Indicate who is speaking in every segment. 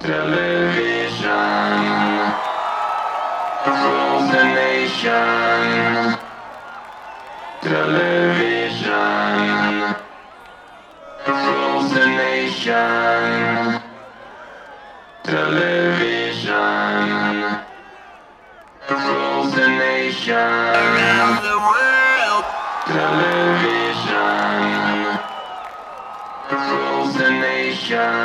Speaker 1: Television rules the nation. Television rules the nation. Television rules the nation. Around the world. Television rules the nation.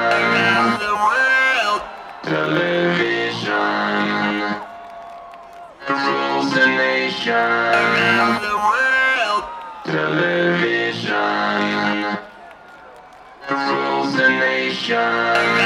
Speaker 1: around the world. Television rules the nation.